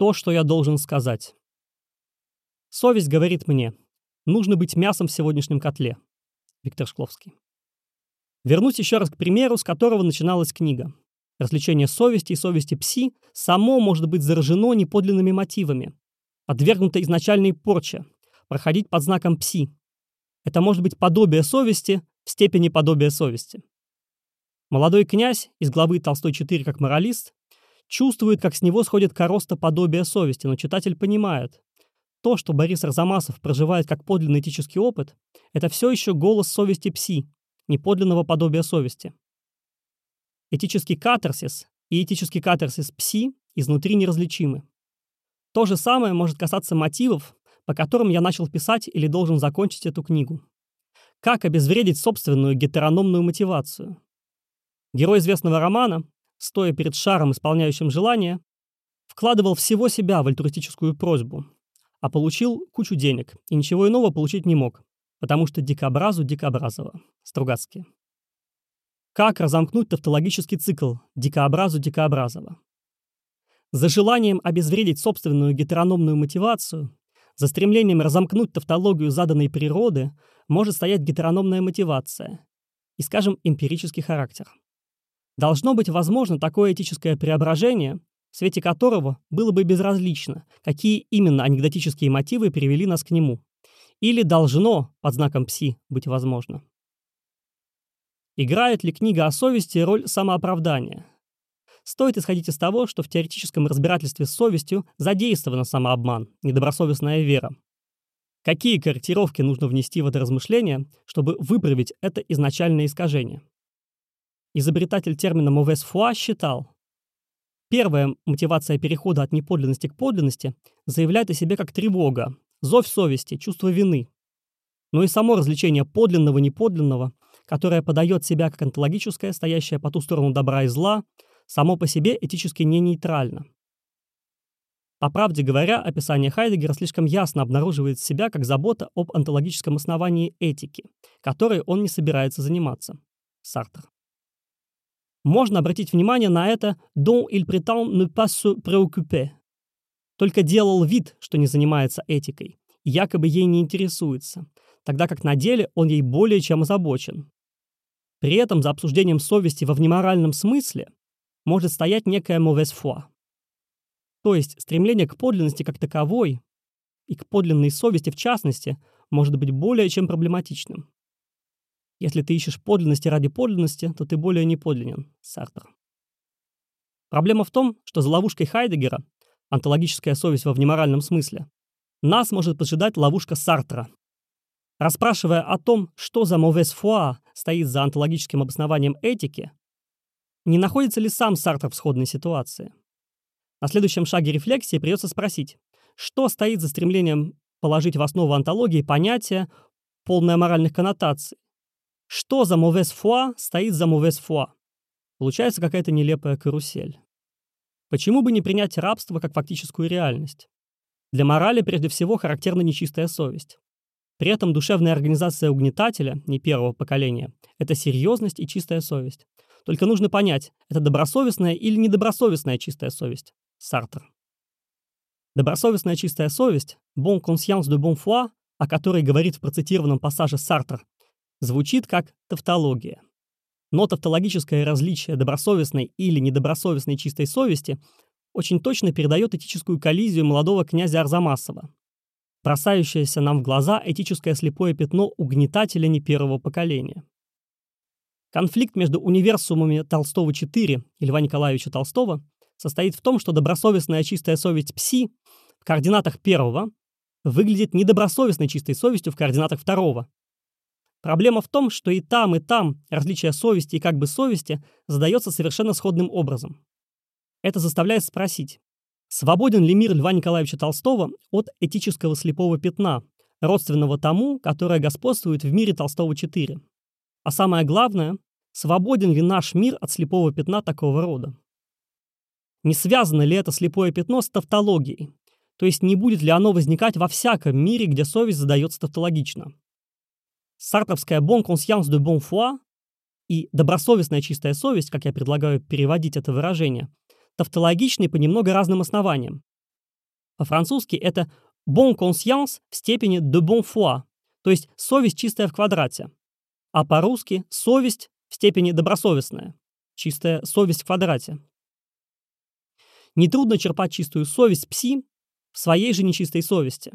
То, что я должен сказать. Совесть говорит мне, нужно быть мясом в сегодняшнем котле. Виктор Шкловский. Вернусь еще раз к примеру, с которого начиналась книга. Развлечение совести и совести пси само может быть заражено неподлинными мотивами, подвергнуто изначальной порче, проходить под знаком пси. Это может быть подобие совести в степени подобия совести. Молодой князь из главы Толстой 4 как моралист чувствует, как с него сходит короста подобия совести, но читатель понимает, то, что Борис Арзамасов проживает как подлинный этический опыт, это все еще голос совести пси, неподлинного подобия совести. Этический катарсис и этический катарсис пси изнутри неразличимы. То же самое может касаться мотивов, по которым я начал писать или должен закончить эту книгу. Как обезвредить собственную гетерономную мотивацию? Герой известного романа, стоя перед шаром, исполняющим желание, вкладывал всего себя в альтруистическую просьбу, а получил кучу денег и ничего иного получить не мог, потому что дикобразу дикобразово. Стругацкие. Как разомкнуть тавтологический цикл дикообразу дикообразово? За желанием обезвредить собственную гетерономную мотивацию, за стремлением разомкнуть тавтологию заданной природы может стоять гетерономная мотивация и, скажем, эмпирический характер. Должно быть возможно такое этическое преображение, в свете которого было бы безразлично, какие именно анекдотические мотивы привели нас к нему. Или должно, под знаком пси, быть возможно. Играет ли книга о совести роль самооправдания? Стоит исходить из того, что в теоретическом разбирательстве с совестью задействован самообман, недобросовестная вера. Какие корректировки нужно внести в это размышление, чтобы выправить это изначальное искажение? Изобретатель термина «mauvaise foi» считал, первая мотивация перехода от неподлинности к подлинности заявляет о себе как тревога, зов совести, чувство вины. Но и само развлечение подлинного-неподлинного, которое подает себя как онтологическое, стоящее по ту сторону добра и зла, само по себе этически не нейтрально. По правде говоря, описание Хайдегера слишком ясно обнаруживает себя как забота об онтологическом основании этики, которой он не собирается заниматься. Сартер. Можно обратить внимание на это «dont il prétend ne pas se préoccuper». Только делал вид, что не занимается этикой, якобы ей не интересуется, тогда как на деле он ей более чем озабочен. При этом за обсуждением совести во внеморальном смысле может стоять некая mauvaise foi. То есть стремление к подлинности как таковой и к подлинной совести в частности может быть более чем проблематичным. Если ты ищешь подлинности ради подлинности, то ты более не подлинен. Сартер. Проблема в том, что за ловушкой Хайдегера, онтологическая совесть во внеморальном смысле, нас может поджидать ловушка Сартра. Расспрашивая о том, что за mauvaise foi стоит за онтологическим обоснованием этики, не находится ли сам Сартр в сходной ситуации? На следующем шаге рефлексии придется спросить, что стоит за стремлением положить в основу антологии понятие, полное моральных коннотаций, что за mauvaise foi стоит за mauvaise foi? Получается какая-то нелепая карусель. Почему бы не принять рабство как фактическую реальность? Для морали прежде всего характерна нечистая совесть. При этом душевная организация угнетателя, не первого поколения, это серьезность и чистая совесть. Только нужно понять, это добросовестная или недобросовестная чистая совесть. Сартр. Добросовестная чистая совесть, bon conscience de bon foi, о которой говорит в процитированном пассаже Сартр, звучит как тавтология. Но тавтологическое различие добросовестной или недобросовестной чистой совести очень точно передает этическую коллизию молодого князя Арзамасова, бросающееся нам в глаза этическое слепое пятно угнетателя не первого поколения. Конфликт между универсумами Толстого-4 и Льва Николаевича Толстого состоит в том, что добросовестная чистая совесть пси в координатах первого выглядит недобросовестной чистой совестью в координатах второго, Проблема в том, что и там, и там различие совести и как бы совести задается совершенно сходным образом. Это заставляет спросить, свободен ли мир Льва Николаевича Толстого от этического слепого пятна, родственного тому, которое господствует в мире Толстого-4? А самое главное, свободен ли наш мир от слепого пятна такого рода? Не связано ли это слепое пятно с тавтологией? То есть не будет ли оно возникать во всяком мире, где совесть задается тавтологично? Сартовская «bon conscience de bon foi» и добросовестная чистая совесть, как я предлагаю переводить это выражение, тавтологичны по немного разным основаниям. По-французски это bon conscience в степени de bon foi, то есть совесть чистая в квадрате. А по-русски совесть в степени добросовестная, чистая совесть в квадрате. Нетрудно черпать чистую совесть пси в своей же нечистой совести.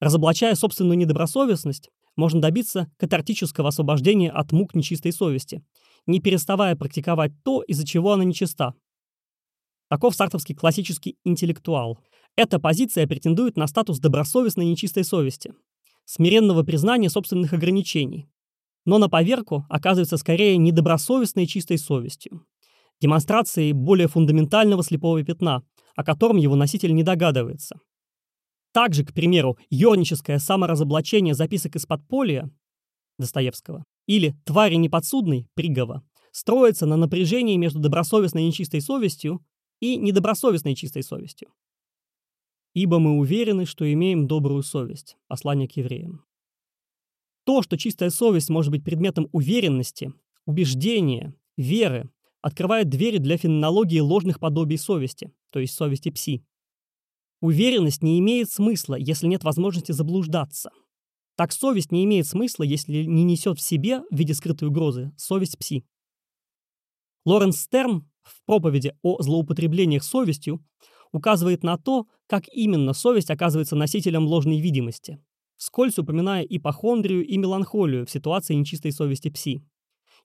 Разоблачая собственную недобросовестность, можно добиться катартического освобождения от мук нечистой совести, не переставая практиковать то, из-за чего она нечиста. Таков сартовский классический интеллектуал. Эта позиция претендует на статус добросовестной нечистой совести, смиренного признания собственных ограничений, но на поверку оказывается скорее недобросовестной чистой совестью, демонстрацией более фундаментального слепого пятна, о котором его носитель не догадывается. Также, к примеру, ёрническое саморазоблачение записок из подполья Достоевского или «Твари неподсудной» Пригова строится на напряжении между добросовестной нечистой совестью и недобросовестной чистой совестью. «Ибо мы уверены, что имеем добрую совесть» – послание к евреям. То, что чистая совесть может быть предметом уверенности, убеждения, веры, открывает двери для феноменологии ложных подобий совести, то есть совести пси. Уверенность не имеет смысла, если нет возможности заблуждаться. Так совесть не имеет смысла, если не несет в себе в виде скрытой угрозы совесть пси. Лоренс Стерн в проповеди о злоупотреблениях совестью указывает на то, как именно совесть оказывается носителем ложной видимости вскользь упоминая ипохондрию и меланхолию в ситуации нечистой совести пси,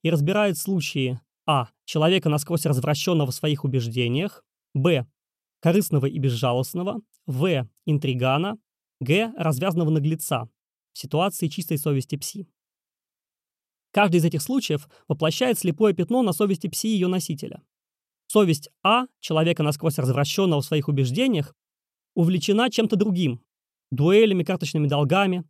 и разбирает случаи а. человека насквозь развращенного в своих убеждениях, б. Корыстного и безжалостного, в. интригана, г. развязанного наглеца в ситуации чистой совести пси. Каждый из этих случаев воплощает слепое пятно на совести пси ее носителя. Совесть А, человека насквозь развращенного в своих убеждениях, увлечена чем-то другим, дуэлями, карточными долгами.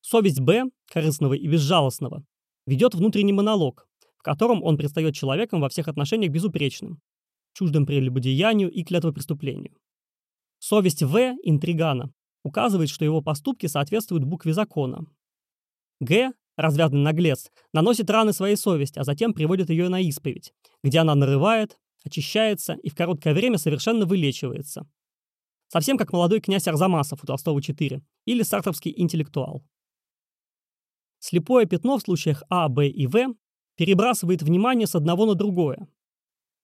Совесть Б, корыстного и безжалостного, ведет внутренний монолог, в котором он предстает человеком во всех отношениях безупречным, чуждым прелюбодеянию и клятвопреступлению. Совесть В, интригана, указывает, что его поступки соответствуют букве закона. Г, развязанный наглец, наносит раны своей совести, а затем приводит ее на исповедь, где она нарывает, очищается и в короткое время совершенно вылечивается, Совсем как молодой князь Арзамасов у Толстого 4 или сартовский интеллектуал. Слепое пятно в случаях А, Б и В перебрасывает внимание с одного на другое.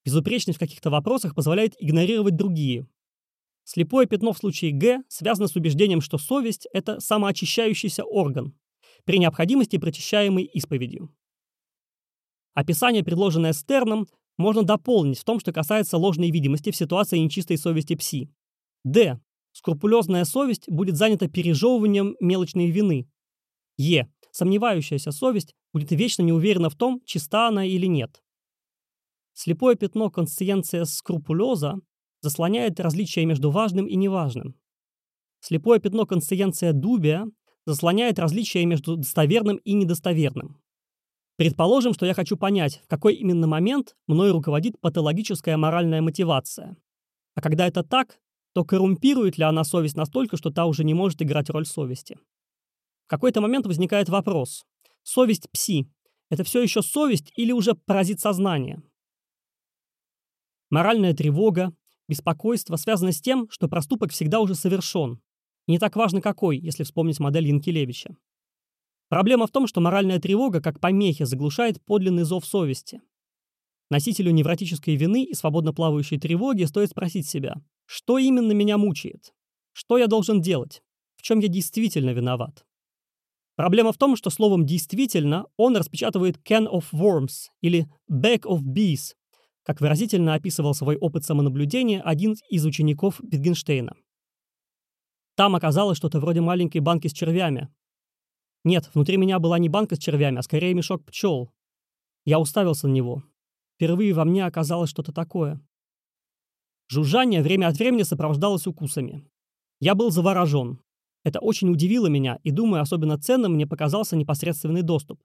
Безупречность в каких-то вопросах позволяет игнорировать другие. Слепое пятно в случае Г связано с убеждением, что совесть – это самоочищающийся орган, при необходимости прочищаемый исповедью. Описание, предложенное Стерном, можно дополнить в том, что касается ложной видимости в ситуации нечистой совести пси. Д. Скрупулезная совесть будет занята пережевыванием мелочной вины. Е. Сомневающаяся совесть будет вечно не уверена в том, чиста она или нет. Слепое пятно консциенция скрупулеза заслоняет различия между важным и неважным. Слепое пятно консциенция дубия заслоняет различия между достоверным и недостоверным. Предположим, что я хочу понять, в какой именно момент мной руководит патологическая моральная мотивация. А когда это так, то коррумпирует ли она совесть настолько, что та уже не может играть роль совести? В какой-то момент возникает вопрос. Совесть пси – это все еще совесть или уже паразит сознания? Моральная тревога, беспокойство связано с тем, что проступок всегда уже совершен. не так важно какой, если вспомнить модель Янкелевича. Проблема в том, что моральная тревога как помехи заглушает подлинный зов совести. Носителю невротической вины и свободно плавающей тревоги стоит спросить себя, что именно меня мучает? Что я должен делать? В чем я действительно виноват? Проблема в том, что словом «действительно» он распечатывает «can of worms» или «back of bees», как выразительно описывал свой опыт самонаблюдения один из учеников Wittgensteina. Там оказалось что-то вроде маленькой банки с червями. Нет, внутри меня была не банка с червями, а скорее мешок пчел. Я уставился на него. Впервые во мне оказалось что-то такое. Жужжание время от времени сопровождалось укусами. Я был заворожен. Это очень удивило меня, и, думаю, особенно ценным мне показался непосредственный доступ.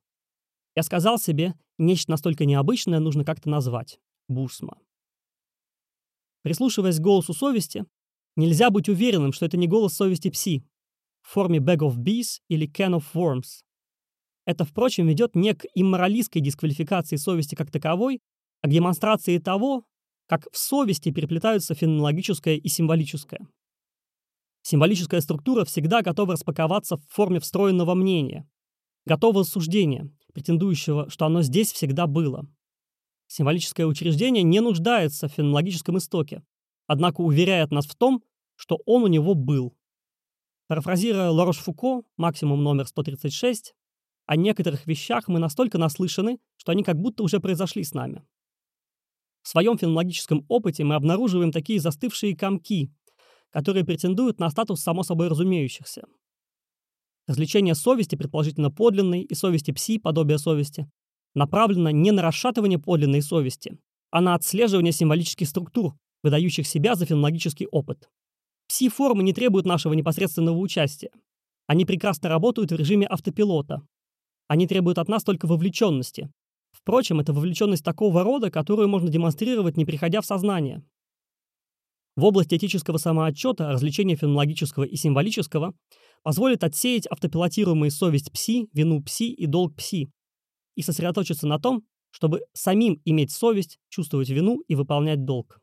Я сказал себе, нечто настолько необычное нужно как-то назвать. Бусма. Прислушиваясь к голосу совести, нельзя быть уверенным, что это не голос совести пси в форме bag of bees или can of worms. Это, впрочем, ведет не к имморалистской дисквалификации совести как таковой, а к демонстрации того, как в совести переплетаются феноменологическое и символическое. Символическая структура всегда готова распаковаться в форме встроенного мнения, готового суждения, претендующего, что оно здесь всегда было. Символическое учреждение не нуждается в фенологическом истоке, однако уверяет нас в том, что он у него был. Парафразируя Ларош Фуко, максимум номер 136, о некоторых вещах мы настолько наслышаны, что они как будто уже произошли с нами. В своем фенологическом опыте мы обнаруживаем такие застывшие комки, которые претендуют на статус само собой разумеющихся. Развлечение совести, предположительно подлинной, и совести пси, подобие совести, направлено не на расшатывание подлинной совести, а на отслеживание символических структур, выдающих себя за фенологический опыт. Пси-формы не требуют нашего непосредственного участия. Они прекрасно работают в режиме автопилота. Они требуют от нас только вовлеченности. Впрочем, это вовлеченность такого рода, которую можно демонстрировать, не приходя в сознание. В области этического самоотчета развлечение фенологического и символического позволит отсеять автопилотируемые совесть пси, вину пси и долг пси и сосредоточиться на том, чтобы самим иметь совесть, чувствовать вину и выполнять долг.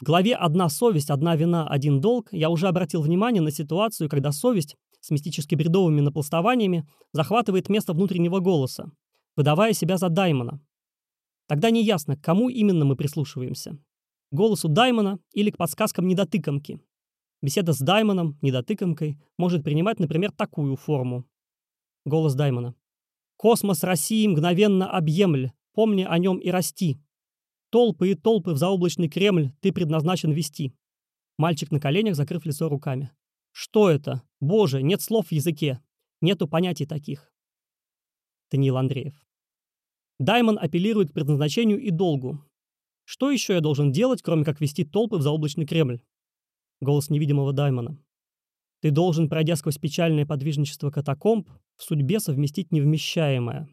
В главе «Одна совесть, одна вина, один долг» я уже обратил внимание на ситуацию, когда совесть с мистически бредовыми напластованиями захватывает место внутреннего голоса, выдавая себя за Даймона. Тогда неясно, к кому именно мы прислушиваемся. К голосу Даймона или к подсказкам недотыкомки. Беседа с Даймоном, недотыкомкой, может принимать, например, такую форму. Голос Даймона. «Космос России мгновенно объемль, помни о нем и расти. Толпы и толпы в заоблачный Кремль ты предназначен вести. Мальчик на коленях, закрыв лицо руками. Что это? Боже, нет слов в языке. Нету понятий таких. Даниил Андреев. Даймон апеллирует к предназначению и долгу. Что еще я должен делать, кроме как вести толпы в заоблачный Кремль? Голос невидимого Даймона. Ты должен, пройдя сквозь печальное подвижничество катакомб, в судьбе совместить невмещаемое.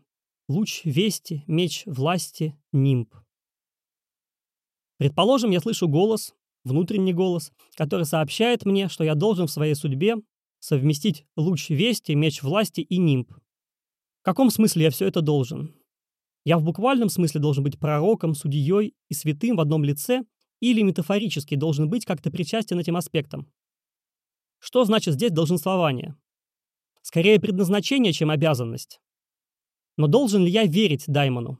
Луч вести, меч власти, нимб. Предположим, я слышу голос, внутренний голос, который сообщает мне, что я должен в своей судьбе совместить луч вести, меч власти и нимб. В каком смысле я все это должен? Я в буквальном смысле должен быть пророком, судьей и святым в одном лице или метафорически должен быть как-то причастен этим аспектам? Что значит здесь долженствование? Скорее предназначение, чем обязанность. Но должен ли я верить Даймону?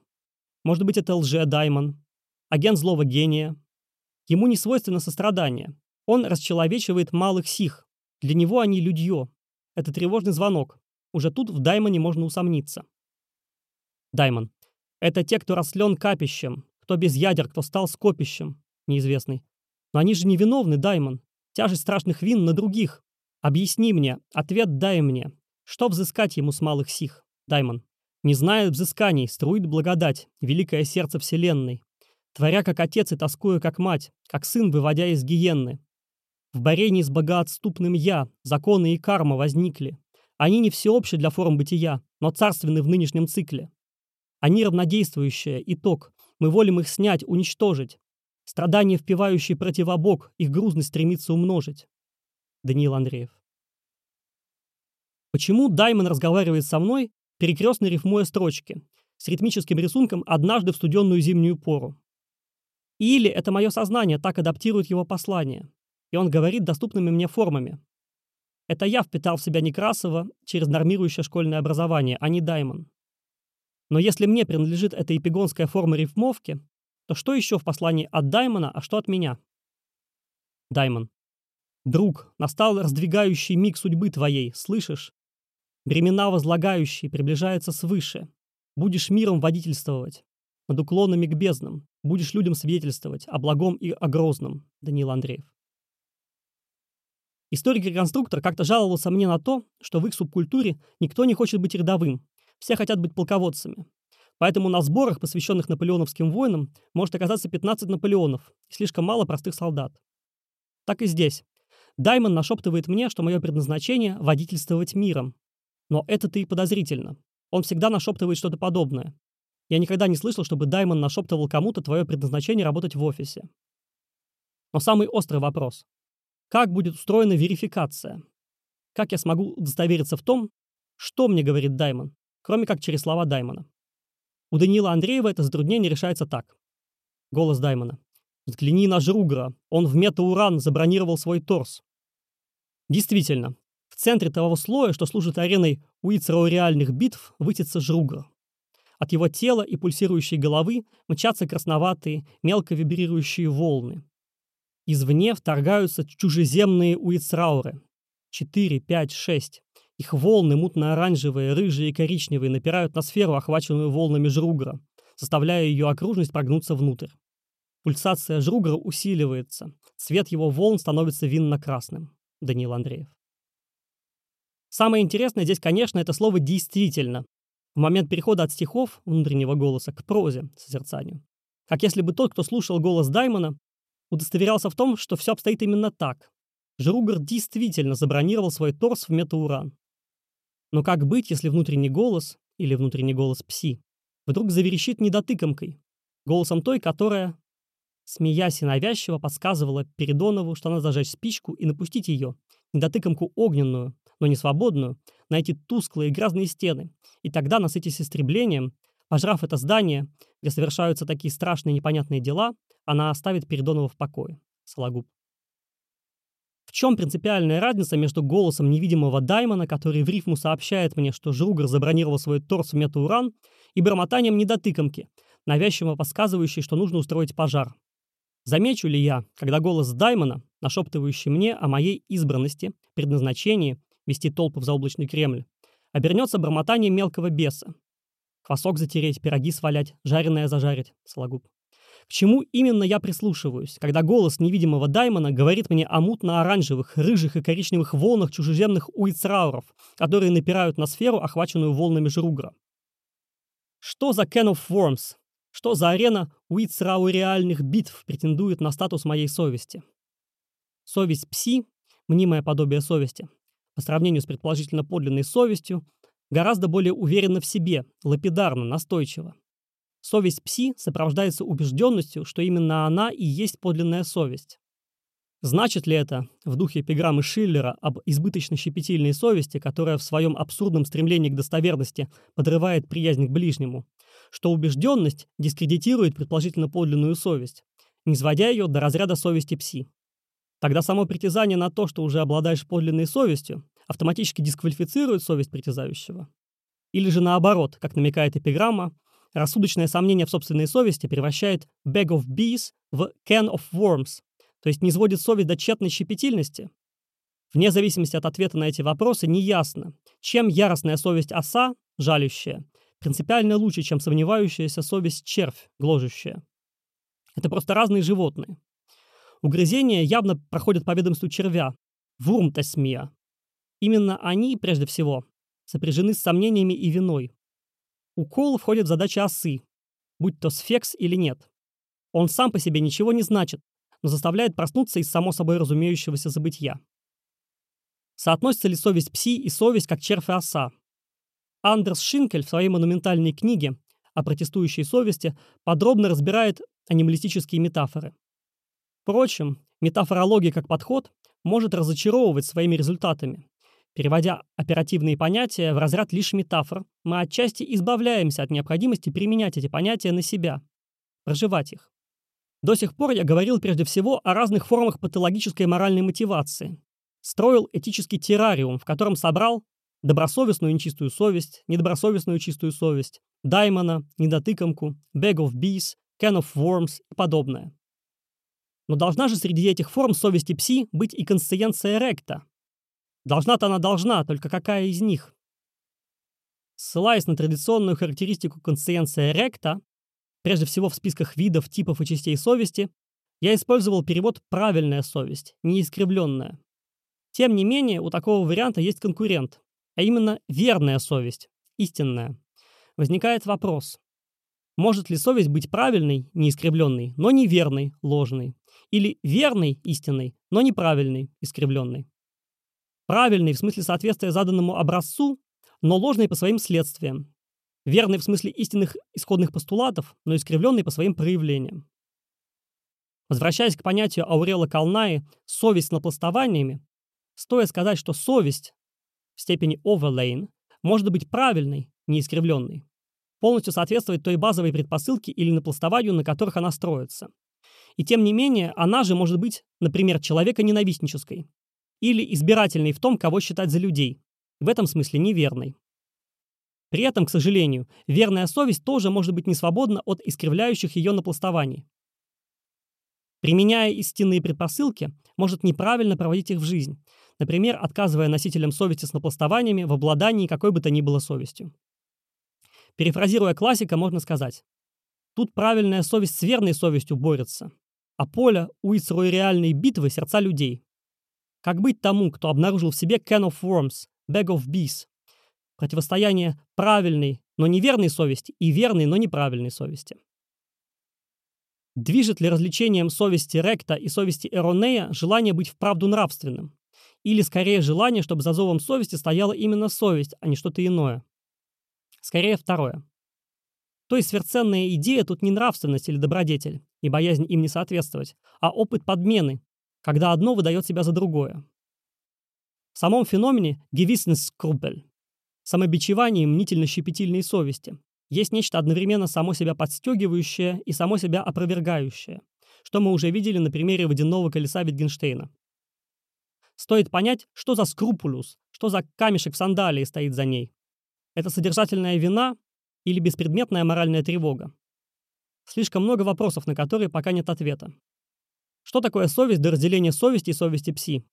Может быть, это лже-даймон, агент злого гения. Ему не свойственно сострадание. Он расчеловечивает малых сих. Для него они людье. Это тревожный звонок. Уже тут в Даймоне можно усомниться. Даймон. Это те, кто растлен капищем, кто без ядер, кто стал скопищем. Неизвестный. Но они же невиновны, Даймон. Тяжесть страшных вин на других. Объясни мне, ответ дай мне. Что взыскать ему с малых сих? Даймон. Не знает взысканий, струит благодать, великое сердце вселенной творя как отец и тоскуя как мать, как сын, выводя из гиенны. В борении с богоотступным «я» законы и карма возникли. Они не всеобщие для форм бытия, но царственны в нынешнем цикле. Они равнодействующие, итог. Мы волим их снять, уничтожить. Страдания, впивающие противобок, их грузность стремится умножить. Даниил Андреев. Почему Даймон разговаривает со мной, перекрестно рифмуя строчки, с ритмическим рисунком «Однажды в студенную зимнюю пору»? Или это мое сознание так адаптирует его послание, и он говорит доступными мне формами. Это я впитал в себя Некрасова через нормирующее школьное образование, а не Даймон. Но если мне принадлежит эта эпигонская форма рифмовки, то что еще в послании от Даймона, а что от меня? Даймон. Друг, настал раздвигающий миг судьбы твоей, слышишь? Бремена возлагающие приближаются свыше. Будешь миром водительствовать, над уклонами к безднам, Будешь людям свидетельствовать о благом и о грозном. Даниил Андреев. Историк-реконструктор как-то жаловался мне на то, что в их субкультуре никто не хочет быть рядовым. Все хотят быть полководцами. Поэтому на сборах, посвященных наполеоновским войнам, может оказаться 15 Наполеонов и слишком мало простых солдат. Так и здесь. Даймон нашептывает мне, что мое предназначение – водительствовать миром. Но это-то и подозрительно. Он всегда нашептывает что-то подобное. Я никогда не слышал, чтобы Даймон нашептывал кому-то твое предназначение работать в офисе. Но самый острый вопрос. Как будет устроена верификация? Как я смогу удостовериться в том, что мне говорит Даймон, кроме как через слова Даймона? У Даниила Андреева это затруднение решается так. Голос Даймона. «Взгляни на Жругра. Он в метауран забронировал свой торс». Действительно, в центре того слоя, что служит ареной уицероуреальных битв, высится Жругр. От его тела и пульсирующей головы мчатся красноватые, мелко вибрирующие волны. Извне вторгаются чужеземные уицрауры. Четыре, пять, шесть. Их волны, мутно-оранжевые, рыжие и коричневые, напирают на сферу, охваченную волнами Жругра, заставляя ее окружность прогнуться внутрь. Пульсация Жругра усиливается. Цвет его волн становится винно-красным. Даниил Андреев. Самое интересное здесь, конечно, это слово «действительно». В момент перехода от стихов внутреннего голоса к прозе, созерцанию. Как если бы тот, кто слушал голос Даймона, удостоверялся в том, что все обстоит именно так. Жругар действительно забронировал свой торс в метауран. Но как быть, если внутренний голос, или внутренний голос пси, вдруг заверещит недотыкомкой, голосом той, которая, смеясь и навязчиво, подсказывала Передонову, что надо зажечь спичку и напустить ее, недотыкомку огненную, но не свободную, на эти тусклые грязные стены. И тогда, насытясь истреблением, пожрав это здание, где совершаются такие страшные непонятные дела, она оставит Передонова в покое. Сологуб. В чем принципиальная разница между голосом невидимого Даймона, который в рифму сообщает мне, что Жругар забронировал свой торс в метауран, и бормотанием недотыкомки, навязчиво подсказывающей, что нужно устроить пожар? Замечу ли я, когда голос Даймона, нашептывающий мне о моей избранности, предназначении, вести толпу в заоблачный Кремль, обернется бормотанием мелкого беса. Хвосок затереть, пироги свалять, жареное зажарить, Сологуб. К чему именно я прислушиваюсь, когда голос невидимого Даймона говорит мне о мутно-оранжевых, рыжих и коричневых волнах чужеземных уицрауров, которые напирают на сферу, охваченную волнами Жругра? Что за Can of Worms? Что за арена уицрауреальных битв претендует на статус моей совести? Совесть пси, мнимое подобие совести, по сравнению с предположительно подлинной совестью, гораздо более уверена в себе, лапидарно, настойчиво. Совесть пси сопровождается убежденностью, что именно она и есть подлинная совесть. Значит ли это, в духе эпиграммы Шиллера об избыточно щепетильной совести, которая в своем абсурдном стремлении к достоверности подрывает приязнь к ближнему, что убежденность дискредитирует предположительно подлинную совесть, не сводя ее до разряда совести пси? Тогда само притязание на то, что уже обладаешь подлинной совестью, автоматически дисквалифицирует совесть притязающего. Или же наоборот, как намекает эпиграмма, рассудочное сомнение в собственной совести превращает bag of bees в can of worms, то есть не сводит совесть до тщетной щепетильности. Вне зависимости от ответа на эти вопросы неясно, чем яростная совесть оса, жалющая, принципиально лучше, чем сомневающаяся совесть червь, гложущая. Это просто разные животные. Угрызения явно проходят по ведомству червя, вурмтесмия. Именно они, прежде всего, сопряжены с сомнениями и виной. Укол входит в задачи осы, будь то сфекс или нет. Он сам по себе ничего не значит, но заставляет проснуться из само собой разумеющегося забытия. Соотносится ли совесть пси и совесть как червь и оса? Андерс Шинкель в своей монументальной книге о протестующей совести подробно разбирает анималистические метафоры. Впрочем, метафорология как подход может разочаровывать своими результатами. Переводя оперативные понятия в разряд лишь метафор, мы отчасти избавляемся от необходимости применять эти понятия на себя, проживать их. До сих пор я говорил прежде всего о разных формах патологической моральной мотивации. Строил этический террариум, в котором собрал добросовестную нечистую совесть, недобросовестную чистую совесть, даймона, недотыкомку, bag of bees, can of worms и подобное. Но должна же среди этих форм совести пси быть и консциенция ректа. Должна-то она должна, только какая из них? Ссылаясь на традиционную характеристику консциенция ректа, прежде всего в списках видов, типов и частей совести, я использовал перевод «правильная совесть», не искривленная. Тем не менее, у такого варианта есть конкурент, а именно верная совесть, истинная. Возникает вопрос, может ли совесть быть правильной, неискривленной, но неверной, ложной? Или верной, истинной, но неправильной, искривленной? Правильной в смысле соответствия заданному образцу, но ложной по своим следствиям. Верной в смысле истинных исходных постулатов, но искривленной по своим проявлениям. Возвращаясь к понятию Аурела Калнаи «совесть с напластованиями», стоит сказать, что совесть в степени overlaying может быть правильной, не искривленной полностью соответствовать той базовой предпосылке или напластованию, на которых она строится. И тем не менее, она же может быть, например, человека ненавистнической. Или избирательной в том, кого считать за людей, в этом смысле неверной. При этом, к сожалению, верная совесть тоже может быть не свободна от искривляющих ее напластований. Применяя истинные предпосылки, может неправильно проводить их в жизнь, например, отказывая носителям совести с напластованиями в обладании какой бы то ни было совестью. Перефразируя классика, можно сказать, тут правильная совесть с верной совестью борется, а поле у реальной битвы сердца людей. Как быть тому, кто обнаружил в себе can of worms, bag of bees, противостояние правильной, но неверной совести и верной, но неправильной совести. Движет ли развлечением совести Ректа и совести Эронея желание быть вправду нравственным? Или скорее желание, чтобы за зовом совести стояла именно совесть, а не что-то иное? Скорее второе. То есть сверхценная идея тут не нравственность или добродетель, и боязнь им не соответствовать, а опыт подмены, когда одно выдает себя за другое. В самом феномене Gewissenskrupel самобичевании мнительно-щепетильной совести. Есть нечто одновременно само себя подстегивающее и само себя опровергающее, что мы уже видели на примере водяного колеса Витгенштейна. Стоит понять, что за скрупулюс, что за камешек в сандалии стоит за ней. Это содержательная вина или беспредметная моральная тревога? Слишком много вопросов, на которые пока нет ответа. Что такое совесть до разделения совести и совести пси?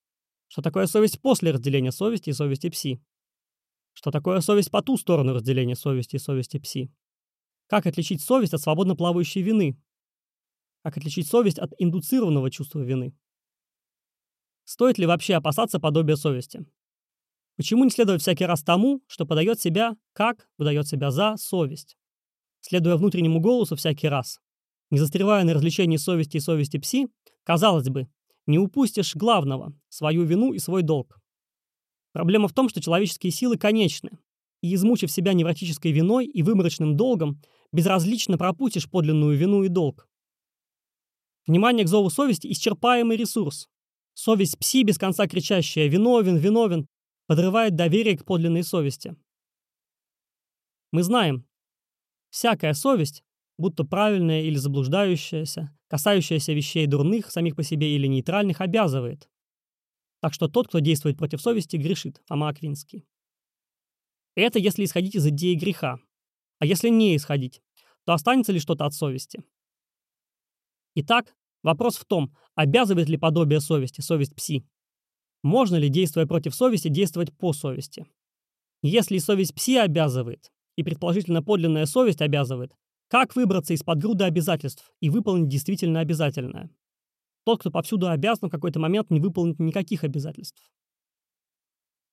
Что такое совесть после разделения совести и совести пси? Что такое совесть по ту сторону разделения совести и совести пси? Как отличить совесть от свободно плавающей вины? Как отличить совесть от индуцированного чувства вины? Стоит ли вообще опасаться подобия совести? Почему не следовать всякий раз тому, что подает себя, как выдает себя за совесть? Следуя внутреннему голосу всякий раз, не застревая на развлечении совести и совести пси, казалось бы, не упустишь главного – свою вину и свой долг. Проблема в том, что человеческие силы конечны, и измучив себя невротической виной и выморочным долгом, безразлично пропустишь подлинную вину и долг. Внимание к зову совести – исчерпаемый ресурс. Совесть пси, без конца кричащая «виновен, виновен», подрывает доверие к подлинной совести. Мы знаем, всякая совесть, будто правильная или заблуждающаяся, касающаяся вещей дурных, самих по себе или нейтральных, обязывает. Так что тот, кто действует против совести, грешит. Фома Аквинский. Это если исходить из идеи греха. А если не исходить, то останется ли что-то от совести? Итак, вопрос в том, обязывает ли подобие совести, совесть пси? Можно ли, действуя против совести, действовать по совести? Если совесть пси обязывает, и предположительно подлинная совесть обязывает, как выбраться из-под груда обязательств и выполнить действительно обязательное? Тот, кто повсюду обязан в какой-то момент не выполнить никаких обязательств.